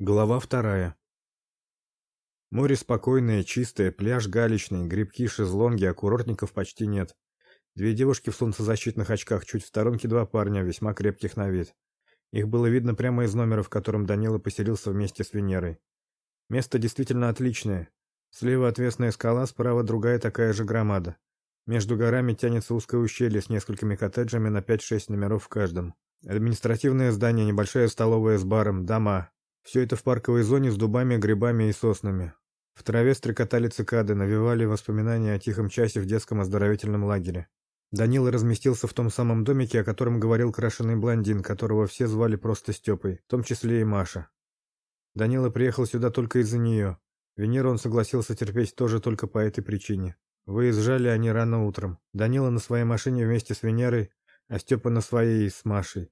Глава вторая. Море спокойное, чистое, пляж галечный, грибки, шезлонги, а курортников почти нет. Две девушки в солнцезащитных очках, чуть в сторонке два парня, весьма крепких на вид. Их было видно прямо из номера, в котором Данила поселился вместе с Венерой. Место действительно отличное. Слева отвесная скала, справа другая такая же громада. Между горами тянется узкое ущелье с несколькими коттеджами на 5-6 номеров в каждом. Административное здание, небольшая столовая с баром, дома, все это в парковой зоне с дубами, грибами и соснами. В траве стрекотали цикады, навевали воспоминания о тихом часе в детском оздоровительном лагере. Данила разместился в том самом домике, о котором говорил крашеный блондин, которого все звали просто Степой, в том числе и Маша. Данила приехал сюда только из-за нее. Венеру он согласился терпеть тоже только по этой причине. Выезжали они рано утром. Данила на своей машине вместе с Венерой, а Степа на своей с Машей.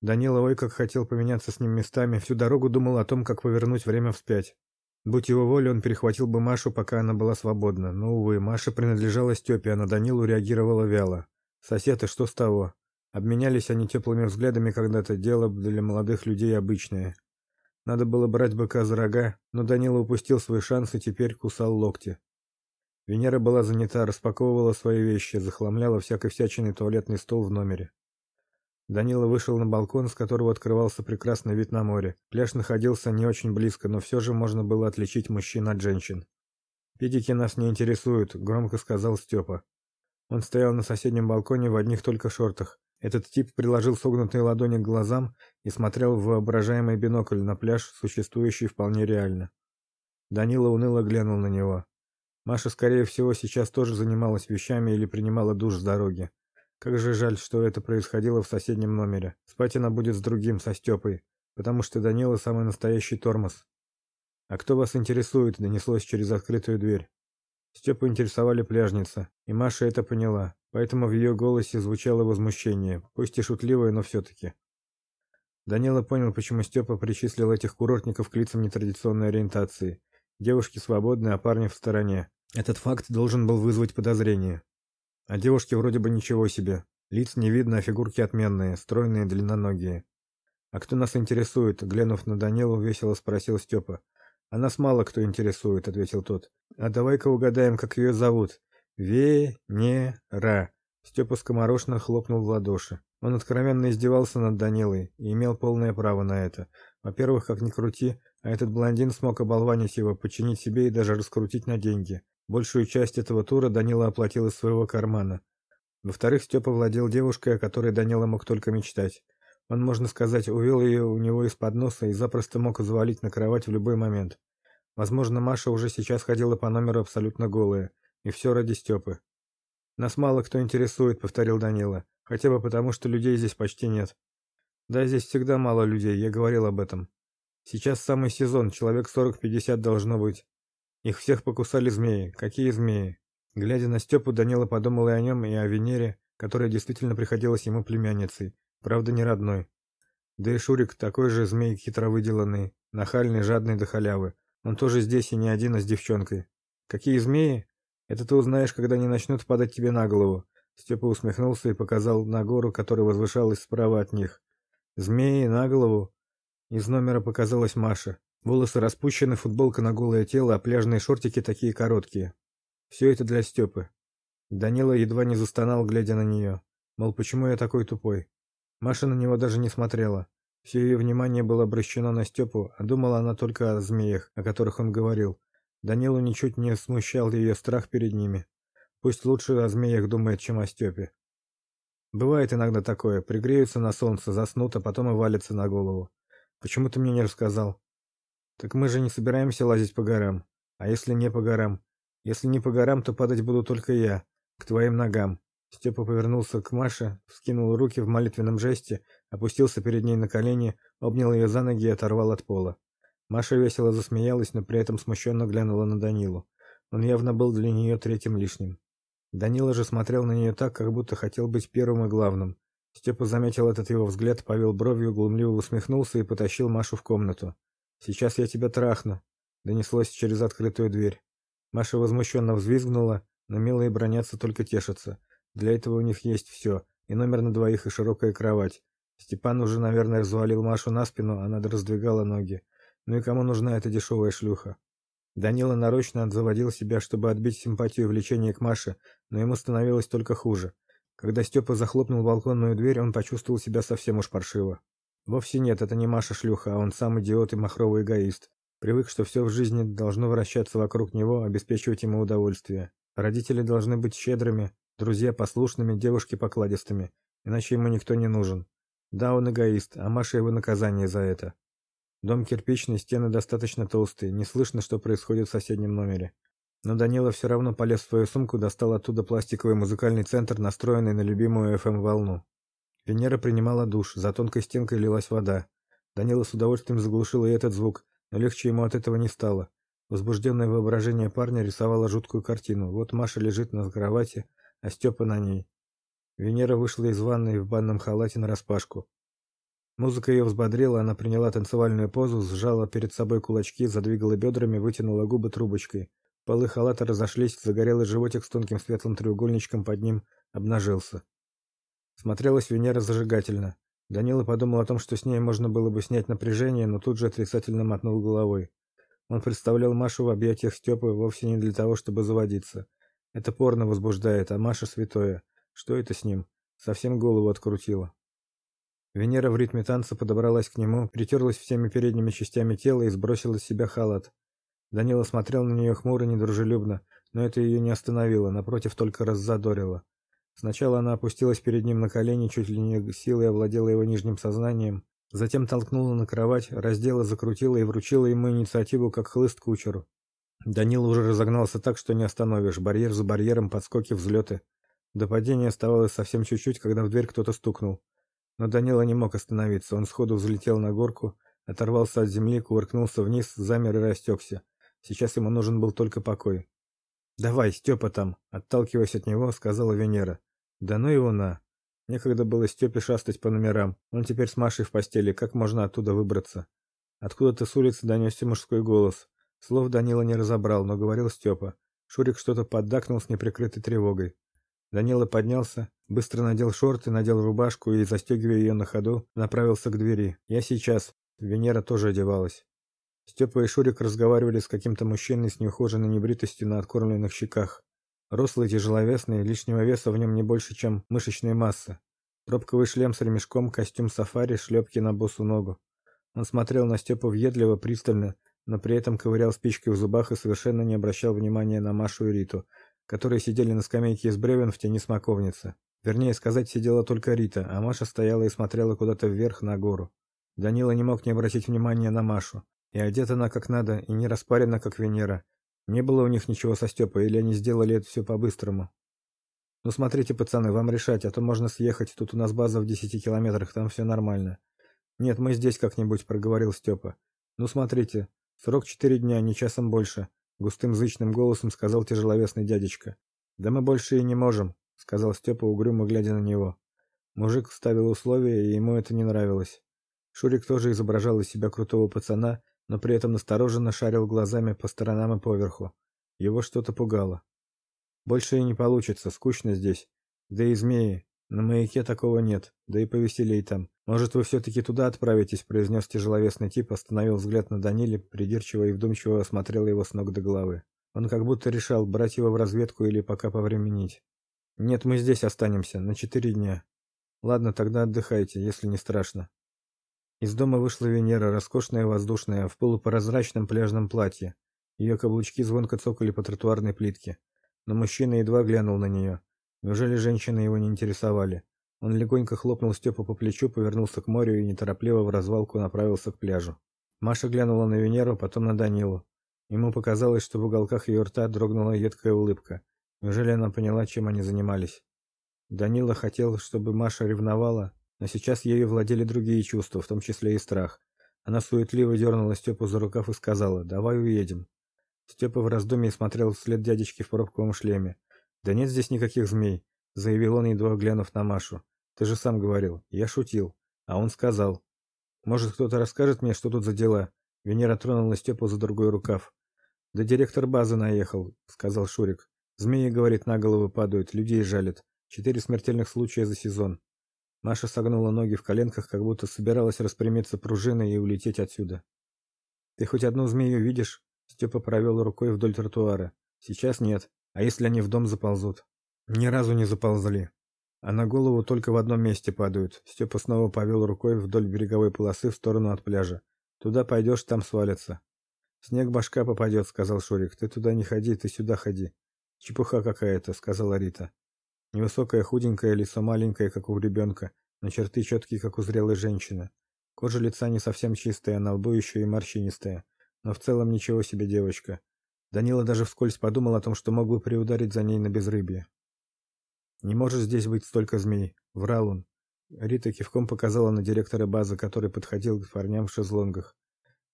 Данила ой как хотел поменяться с ним местами, всю дорогу думал о том, как повернуть время вспять. Будь его волей, он перехватил бы Машу, пока она была свободна. Но, увы, Маша принадлежала Степе, а на Данилу реагировала вяло. Сосед, и что с того? Обменялись они теплыми взглядами когда-то, дело для молодых людей обычное. Надо было брать быка за рога, но Данила упустил свой шанс и теперь кусал локти. Венера была занята, распаковывала свои вещи, захламляла всякой всячиной туалетный стол в номере. Данила вышел на балкон, с которого открывался прекрасный вид на море. Пляж находился не очень близко, но все же можно было отличить мужчин от женщин. «Педики нас не интересуют», — громко сказал Степа. Он стоял на соседнем балконе в одних только шортах. Этот тип приложил согнутые ладони к глазам и смотрел в воображаемый бинокль на пляж, существующий вполне реально. Данила уныло глянул на него. Маша, скорее всего, сейчас тоже занималась вещами или принимала душ с дороги. Как же жаль, что это происходило в соседнем номере. Спать она будет с другим, со Степой, потому что Данила самый настоящий тормоз. А кто вас интересует, донеслось через открытую дверь. Степу интересовали пляжница, и Маша это поняла, поэтому в ее голосе звучало возмущение, пусть и шутливое, но все-таки. Данила понял, почему Степа причислил этих курортников к лицам нетрадиционной ориентации. Девушки свободны, а парни в стороне. Этот факт должен был вызвать подозрение. А девушки вроде бы ничего себе. Лиц не видно, а фигурки отменные, стройные, длинноногие. А кто нас интересует? глянув на Данилу, весело спросил Степа. А нас мало кто интересует, ответил тот. А давай-ка угадаем, как ее зовут. Венера. Степа скоморошно хлопнул в ладоши. Он откровенно издевался над Данилой и имел полное право на это. Во-первых, как ни крути, а этот блондин смог оболванить его, подчинить себе и даже раскрутить на деньги. Большую часть этого тура Данила оплатил из своего кармана. Во-вторых, Степа владел девушкой, о которой Данила мог только мечтать. Он, можно сказать, увел ее у него из-под носа и запросто мог завалить на кровать в любой момент. Возможно, Маша уже сейчас ходила по номеру абсолютно голая, и все ради Степы. Нас мало кто интересует, повторил Данила, хотя бы потому, что людей здесь почти нет. Да, здесь всегда мало людей, я говорил об этом. Сейчас самый сезон, человек 40-50 должно быть. Их всех покусали змеи. Какие змеи? Глядя на Степу, Данила подумал и о нем, и о Венере, которая действительно приходилась ему племянницей, правда не родной. Да и Шурик такой же змей хитро выделанный, нахальный, жадный до халявы. Он тоже здесь и не один, а с девчонкой. Какие змеи? Это ты узнаешь, когда они начнут падать тебе на голову. Степа усмехнулся и показал на гору, которая возвышалась справа от них. Змеи на голову. Из номера показалась Маша. Волосы распущены, футболка на голое тело, а пляжные шортики такие короткие. Все это для Степы. Данила едва не застонал, глядя на нее. Мол, почему я такой тупой? Маша на него даже не смотрела. Все ее внимание было обращено на Степу, а думала она только о змеях, о которых он говорил. Данилу ничуть не смущал ее страх перед ними. Пусть лучше о змеях думает, чем о Степе. Бывает иногда такое, пригреются на солнце, заснут, а потом и валятся на голову. Почему ты мне не рассказал? Так мы же не собираемся лазить по горам. А если не по горам? Если не по горам, то падать буду только я, к твоим ногам. Степа повернулся к Маше, вскинул руки в молитвенном жесте, опустился перед ней на колени, обнял ее за ноги и оторвал от пола. Маша весело засмеялась, но при этом смущенно глянула на Данилу. Он явно был для нее третьим лишним. Данила же смотрел на нее так, как будто хотел быть первым и главным. Степа заметил этот его взгляд, повел бровью, глумливо усмехнулся и потащил Машу в комнату. Сейчас я тебя трахну, донеслось через открытую дверь. Маша возмущенно взвизгнула, но милые бронятся только тешатся. Для этого у них есть все: и номер на двоих, и широкая кровать. Степан уже, наверное, взвалил Машу на спину, она раздвигала ноги. Ну и кому нужна эта дешевая шлюха? Данила нарочно заводил себя, чтобы отбить симпатию и влечение к Маше, но ему становилось только хуже. Когда Степа захлопнул балконную дверь, он почувствовал себя совсем уж паршиво. Вовсе нет, это не Маша шлюха, а он сам идиот и махровый эгоист. Привык, что все в жизни должно вращаться вокруг него, обеспечивать ему удовольствие. Родители должны быть щедрыми, друзья послушными, девушки покладистыми, иначе ему никто не нужен. Да, он эгоист, а Маша его наказание за это. Дом кирпичный, стены достаточно толстые, не слышно, что происходит в соседнем номере. Но Данила все равно полез в свою сумку, достал оттуда пластиковый музыкальный центр, настроенный на любимую FM-волну. Венера принимала душ, за тонкой стенкой лилась вода. Данила с удовольствием заглушил и этот звук, но легче ему от этого не стало. Возбужденное воображение парня рисовало жуткую картину. Вот Маша лежит на кровати, а Степа на ней. Венера вышла из ванной в банном халате нараспашку. Музыка ее взбодрила, она приняла танцевальную позу, сжала перед собой кулачки, задвигала бедрами, вытянула губы трубочкой. Полы халата разошлись, загорелый животик с тонким светлым треугольничком под ним обнажился. Смотрелась Венера зажигательно. Данила подумал о том, что с ней можно было бы снять напряжение, но тут же отрицательно мотнул головой. Он представлял Машу в объятиях Степы вовсе не для того, чтобы заводиться. Это порно возбуждает, а Маша святое. Что это с ним? Совсем голову открутило. Венера в ритме танца подобралась к нему, притерлась всеми передними частями тела и сбросила с себя халат. Данила смотрел на нее хмуро, недружелюбно, но это ее не остановило, напротив, только раззадорило. Сначала она опустилась перед ним на колени, чуть ли не силой овладела его нижним сознанием, затем толкнула на кровать, раздела, закрутила и вручила ему инициативу, как хлыст кучеру. Данила уже разогнался так, что не остановишь, барьер за барьером, подскоки, взлеты. До падения оставалось совсем чуть-чуть, когда в дверь кто-то стукнул. Но Данила не мог остановиться. Он сходу взлетел на горку, оторвался от земли, кувыркнулся вниз, замер и растекся. Сейчас ему нужен был только покой. "Давай, Степа там", отталкиваясь от него, сказала Венера. "Да ну его на. Некогда было Степе шастать по номерам. Он теперь с Машей в постели, как можно оттуда выбраться?" Откуда-то с улицы донесся мужской голос. Слов Данила не разобрал, но говорил Степа. Шурик что-то поддакнул с неприкрытой тревогой. Данила поднялся, быстро надел шорты, надел рубашку и, застегивая ее на ходу, направился к двери. Я сейчас. Венера тоже одевалась. Степа и Шурик разговаривали с каким-то мужчиной с неухоженной небритостью на откормленных щеках. Рослый, тяжеловесный, лишнего веса в нем не больше, чем мышечная масса. Пробковый шлем с ремешком, костюм сафари, шлепки на босу ногу. Он смотрел на Степу въедливо, пристально, но при этом ковырял спичкой в зубах и совершенно не обращал внимания на Машу и Риту, которые сидели на скамейке из бревен в тени смоковницы. Вернее сказать, сидела только Рита, а Маша стояла и смотрела куда-то вверх на гору. Данила не мог не обратить внимания на Машу. И одета она как надо, и не распарена, как Венера. Не было у них ничего со Степой, или они сделали это все по-быстрому. Ну смотрите, пацаны, вам решать, а то можно съехать. Тут у нас база в десяти километрах, там все нормально. Нет, мы здесь как-нибудь, проговорил Степа. Ну смотрите, срок четыре дня, не часом больше густым зычным голосом сказал тяжеловесный дядечка. Да мы больше и не можем, сказал Степа угрюмо глядя на него. Мужик ставил условия, и ему это не нравилось. Шурик тоже изображал из себя крутого пацана, но при этом настороженно шарил глазами по сторонам и поверху. Его что-то пугало. Больше и не получится, скучно здесь. Да и змеи, на маяке такого нет, да и повеселей там. Может, вы все таки туда отправитесь, произнес тяжеловесный тип, остановил взгляд на Даниле, придирчиво и вдумчиво осмотрел его с ног до головы. Он как будто решал, брать его в разведку или пока повременить. Нет, мы здесь останемся на четыре дня. Ладно, тогда отдыхайте, если не страшно. Из дома вышла Венера, роскошная воздушная, в полупрозрачном пляжном платье. Ее каблучки звонко цокали по тротуарной плитке, но мужчина едва глянул на нее. Неужели женщины его не интересовали? Он легонько хлопнул Степу по плечу, повернулся к морю и неторопливо в развалку направился к пляжу. Маша глянула на Венеру, потом на Данилу. Ему показалось, что в уголках ее рта дрогнула едкая улыбка. Неужели она поняла, чем они занимались? Данила хотел, чтобы Маша ревновала, но сейчас ею владели другие чувства, в том числе и страх. Она суетливо дернула Степу за рукав и сказала: "Давай уедем". Степа в раздумье смотрел вслед дядечке в пробковом шлеме. Да нет здесь никаких змей, заявил он, едва глянув на Машу. Ты же сам говорил, я шутил, а он сказал. Может, кто-то расскажет мне, что тут за дела? Венера тронула Степу за другой рукав. Да директор базы наехал, сказал Шурик. Змеи, говорит, на головы падают, людей жалят. Четыре смертельных случая за сезон. Маша согнула ноги в коленках, как будто собиралась распрямиться пружиной и улететь отсюда. Ты хоть одну змею видишь? Степа провел рукой вдоль тротуара. Сейчас нет. А если они в дом заползут? Ни разу не заползли. А на голову только в одном месте падают. Степа снова повел рукой вдоль береговой полосы в сторону от пляжа. Туда пойдешь, там свалятся. Снег башка попадет», — сказал Шурик. Ты туда не ходи, ты сюда ходи. Чепуха какая-то, сказала Рита. Невысокая, худенькая, лицо маленькое, как у ребенка, но черты четкие, как у зрелой женщины. Кожа лица не совсем чистая, на лбу еще и морщинистая, но в целом ничего себе девочка. Данила даже вскользь подумал о том, что мог бы приударить за ней на безрыбье. Не может здесь быть столько змей, врал он. Рита кивком показала на директора базы, который подходил к парням в шезлонгах.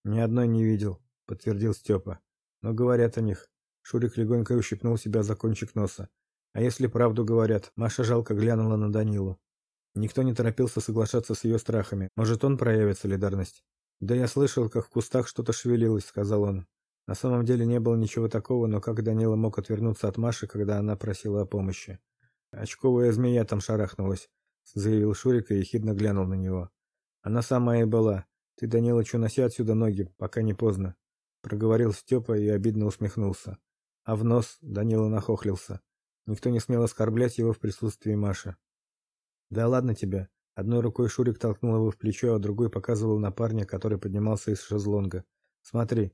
Ни одной не видел, подтвердил Степа. Но говорят о них. Шурик легонько ущипнул себя за кончик носа. А если правду говорят? Маша жалко глянула на Данилу. Никто не торопился соглашаться с ее страхами. Может, он проявит солидарность? Да я слышал, как в кустах что-то шевелилось, сказал он. На самом деле не было ничего такого, но как Данила мог отвернуться от Маши, когда она просила о помощи? Очковая змея там шарахнулась, заявил Шурик и ехидно глянул на него. Она самая и была. Ты, Данила, что носи отсюда ноги, пока не поздно, проговорил Степа и обидно усмехнулся. А в нос Данила нахохлился. Никто не смел оскорблять его в присутствии Маши. Да ладно тебе. Одной рукой Шурик толкнул его в плечо, а другой показывал на парня, который поднимался из шезлонга. Смотри.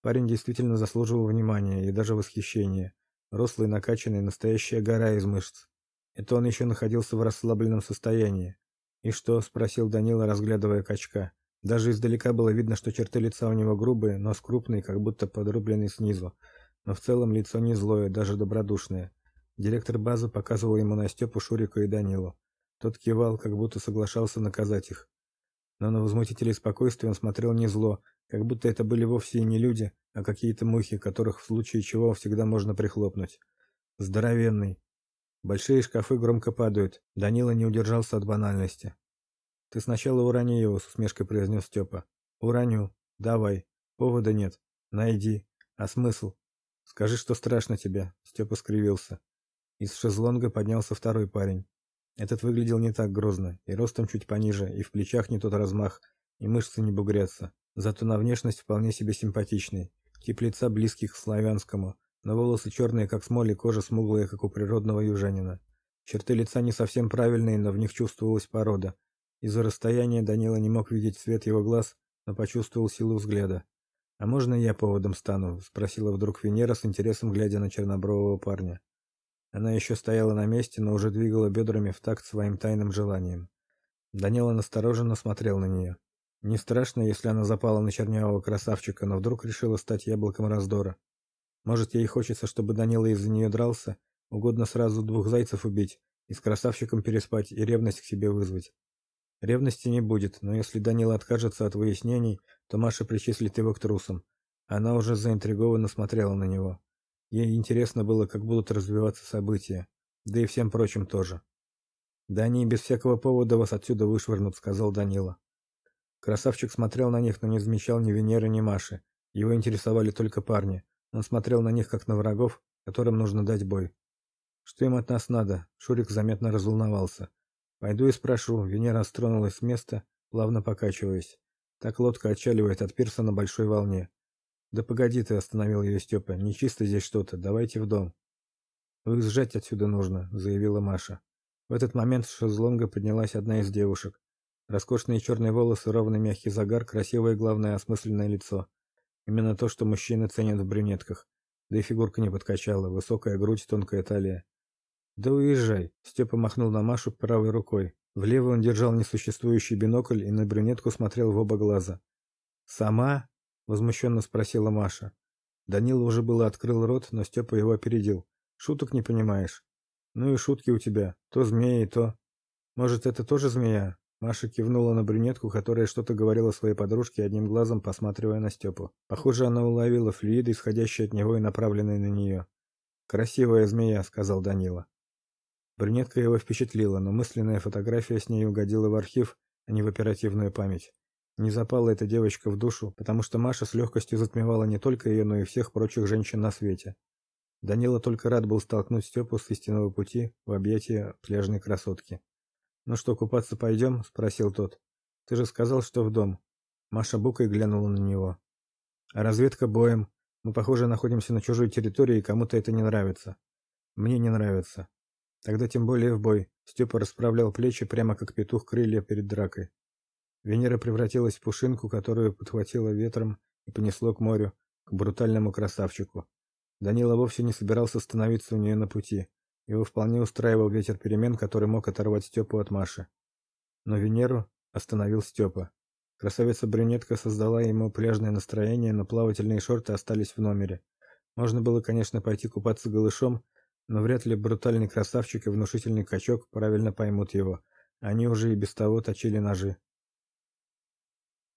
Парень действительно заслуживал внимания и даже восхищения. Рослый, накачанный, настоящая гора из мышц. Это он еще находился в расслабленном состоянии. "И что?" спросил Данила, разглядывая качка. Даже издалека было видно, что черты лица у него грубые, нос крупный, как будто подрубленный снизу. Но в целом лицо не злое, даже добродушное. Директор базы показывал ему на Степу, Шурика и Данилу. Тот кивал, как будто соглашался наказать их. Но на возмутителей спокойствия он смотрел не зло, как будто это были вовсе и не люди, а какие-то мухи, которых в случае чего всегда можно прихлопнуть. Здоровенный. Большие шкафы громко падают. Данила не удержался от банальности. Ты сначала урони его, с усмешкой произнес Степа. Уроню. Давай. Повода нет. Найди. А смысл? Скажи, что страшно тебе. Степа скривился. Из шезлонга поднялся второй парень. Этот выглядел не так грозно, и ростом чуть пониже, и в плечах не тот размах, и мышцы не бугрятся. Зато на внешность вполне себе симпатичный. Тип лица близкий к славянскому, но волосы черные, как смоль, и кожа смуглая, как у природного южанина. Черты лица не совсем правильные, но в них чувствовалась порода. Из-за расстояния Данила не мог видеть цвет его глаз, но почувствовал силу взгляда. «А можно я поводом стану?» — спросила вдруг Венера с интересом, глядя на чернобрового парня. Она еще стояла на месте, но уже двигала бедрами в такт своим тайным желаниям. Данила настороженно смотрел на нее. Не страшно, если она запала на чернявого красавчика, но вдруг решила стать яблоком раздора. Может, ей хочется, чтобы Данила из-за нее дрался, угодно сразу двух зайцев убить, и с красавчиком переспать, и ревность к себе вызвать. Ревности не будет, но если Данила откажется от выяснений, то Маша причислит его к трусам. Она уже заинтригованно смотрела на него. Ей интересно было, как будут развиваться события, да и всем прочим тоже. Да они без всякого повода вас отсюда вышвырнут, сказал Данила. Красавчик смотрел на них, но не замечал ни Венеры, ни Маши. Его интересовали только парни. Он смотрел на них как на врагов, которым нужно дать бой. Что им от нас надо? Шурик заметно разволновался. Пойду и спрошу. Венера стронулась с места, плавно покачиваясь. Так лодка отчаливает от пирса на большой волне. Да погоди ты, остановил ее Степа. Нечисто здесь что-то. Давайте в дом. Выезжать отсюда нужно, заявила Маша. В этот момент с шезлонга поднялась одна из девушек. Роскошные черные волосы, ровный мягкий загар, красивое, главное, осмысленное лицо. Именно то, что мужчины ценят в брюнетках. Да и фигурка не подкачала, высокая грудь, тонкая талия. Да уезжай, Степа махнул на Машу правой рукой. В левой он держал несуществующий бинокль и на брюнетку смотрел в оба глаза. Сама возмущенно спросила Маша. Данила уже было открыл рот, но Степа его опередил. Шуток не понимаешь. Ну и шутки у тебя. То змеи, то Может, это тоже змея? Маша кивнула на брюнетку, которая что-то говорила своей подружке, одним глазом посматривая на Степу. Похоже, она уловила флюиды, исходящие от него и направленные на нее. Красивая змея, сказал Данила. Брюнетка его впечатлила, но мысленная фотография с ней угодила в архив, а не в оперативную память. Не запала эта девочка в душу, потому что Маша с легкостью затмевала не только ее, но и всех прочих женщин на свете. Данила только рад был столкнуть Степу с истинного пути в объятия пляжной красотки. "Ну что, купаться пойдем?» — спросил тот. "Ты же сказал, что в дом". Маша букой глянула на него. А разведка боем. Мы, похоже, находимся на чужой территории, и кому-то это не нравится. Мне не нравится. Тогда тем более в бой. Степа расправлял плечи прямо как петух крылья перед дракой. Венера превратилась в пушинку, которую подхватило ветром и понесло к морю, к брутальному красавчику. Данила вовсе не собирался становиться у нее на пути. Его вполне устраивал ветер перемен, который мог оторвать Степу от Маши. Но Венеру остановил Степа. Красавица-брюнетка создала ему пляжное настроение, но плавательные шорты остались в номере. Можно было, конечно, пойти купаться голышом, но вряд ли брутальный красавчик и внушительный качок правильно поймут его. Они уже и без того точили ножи.